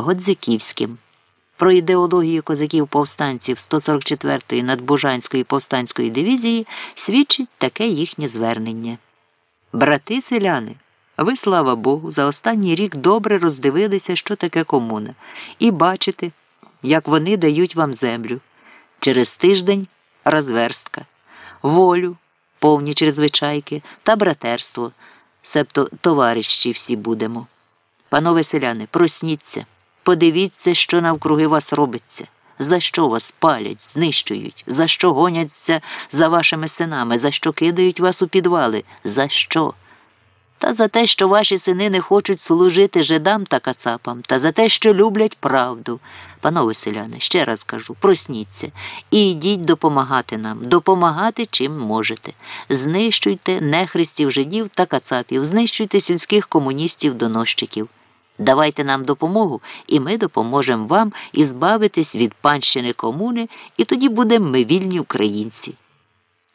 Годзиківським. Про ідеологію козаків повстанців 144-ї надбужанської повстанської дивізії свідчить таке їхнє звернення. Брати селяни, ви, слава Богу, за останній рік добре роздивилися, що таке комуна, і бачите, як вони дають вам землю. Через тиждень розверстка, волю, повні чрезвичайки та братерство, себто товариші всі будемо. Панове селяни, просніться, подивіться, що навкруги вас робиться, за що вас палять, знищують, за що гоняться за вашими синами, за що кидають вас у підвали, за що? Та за те, що ваші сини не хочуть служити жидам та кацапам, та за те, що люблять правду. Панове селяни, ще раз кажу, просніться і йдіть допомагати нам, допомагати чим можете. Знищуйте нехристів жидів та кацапів, знищуйте сільських комуністів доносчиків. Давайте нам допомогу, і ми допоможемо вам ізбавитись від панщини комуни, і тоді будемо ми вільні українці.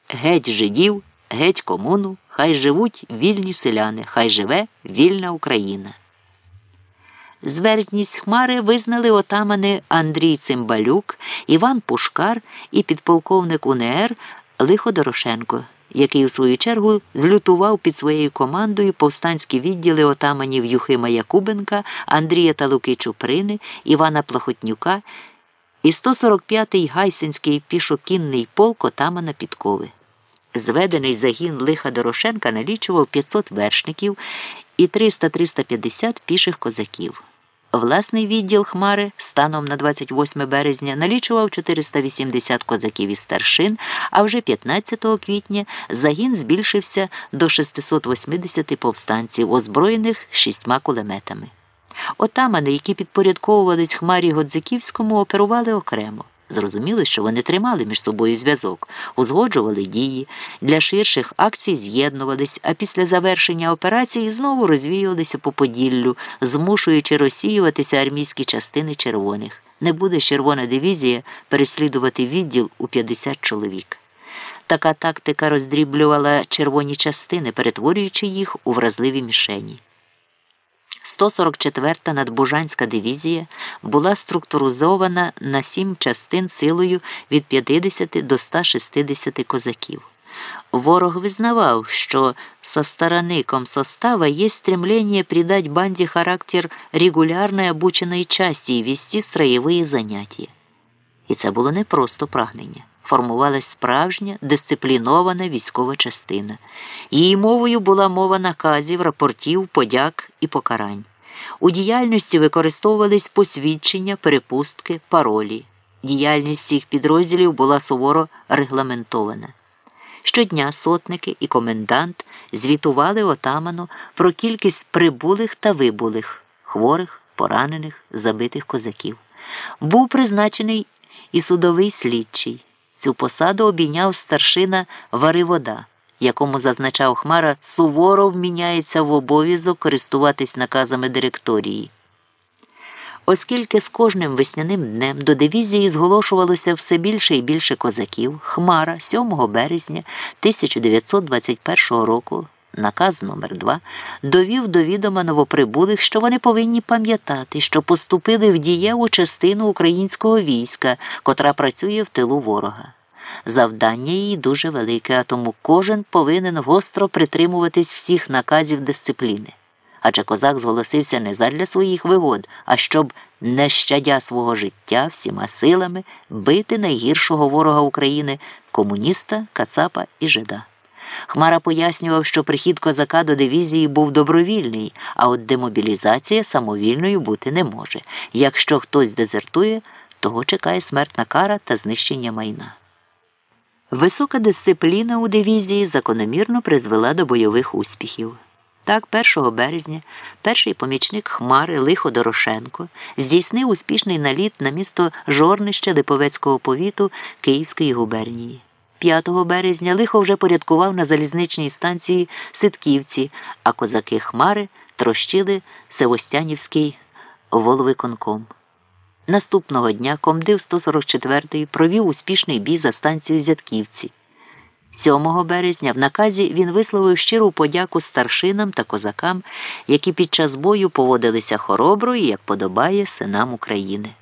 Геть жидів, геть комуну, хай живуть вільні селяни, хай живе вільна Україна. Зверхність Хмари визнали отамани Андрій Цимбалюк, Іван Пушкар і підполковник УНР Лихо Дорошенко, який, у свою чергу, злютував під своєю командою повстанські відділи отаманів Юхима Якубенка, Андрія та Луки Чуприни, Івана Плахотнюка і 145-й Гайсинський пішокінний полк отамана Підкови. Зведений загін Лиха Дорошенка налічував 500 вершників і 300-350 піших козаків. Власний відділ Хмари станом на 28 березня налічував 480 козаків і старшин, а вже 15 квітня загін збільшився до 680 повстанців, озброєних шістьма кулеметами. Отамани, які підпорядковувались Хмарі Годзиківському, оперували окремо. Зрозуміло, що вони тримали між собою зв'язок, узгоджували дії, для ширших акцій з'єднувались, а після завершення операції знову розвіювалися по Поділлю, змушуючи розсіюватися армійські частини червоних. Не буде червона дивізія переслідувати відділ у 50 чоловік. Така тактика роздріблювала червоні частини, перетворюючи їх у вразливі мішені. 144-та надбужанська дивізія була структуризована на сім частин силою від 50 до 160 козаків. Ворог визнавав, що со стороны комсостава есть стремление придать банде характер регулярної обученої части і вести строєві заняття. І це було не просто прагнення. Формувалась справжня дисциплінована військова частина. Її мовою була мова наказів, рапортів, подяк і покарань. У діяльності використовувались посвідчення, перепустки, паролі. Діяльність цих підрозділів була суворо регламентована. Щодня сотники і комендант звітували отаману про кількість прибулих та вибулих, хворих, поранених, забитих козаків. Був призначений і судовий слідчий. Цю посаду обійняв старшина Варивода, якому зазначав Хмара, суворо вміняється в обов'язок користуватись наказами директорії. Оскільки з кожним весняним днем до дивізії зголошувалося все більше і більше козаків, Хмара 7 березня 1921 року, наказ номер 2 довів до відома новоприбулих, що вони повинні пам'ятати, що поступили в дієву частину українського війська, котра працює в тилу ворога. Завдання її дуже велике, а тому кожен повинен гостро притримуватись всіх наказів дисципліни. Адже козак зголосився не задля своїх вигод, а щоб, не щадя свого життя всіма силами, бити найгіршого ворога України комуніста, кацапа і жида. Хмара пояснював, що прихід козака до дивізії був добровільний, а от демобілізація самовільною бути не може. Якщо хтось дезертує, того чекає смертна кара та знищення майна. Висока дисципліна у дивізії закономірно призвела до бойових успіхів. Так, 1 березня перший помічник Хмари Лихо Дорошенко здійснив успішний наліт на місто Жорнище Липовецького повіту Київської губернії. 5 березня лихо вже порядкував на залізничній станції Ситківці, а козаки Хмари трощили Севостянівський воловиконком. Наступного дня комдив 144-ї провів успішний бій за станцію Зятківці. 7 березня в наказі він висловив щиру подяку старшинам та козакам, які під час бою поводилися хоробро і як подобає синам України.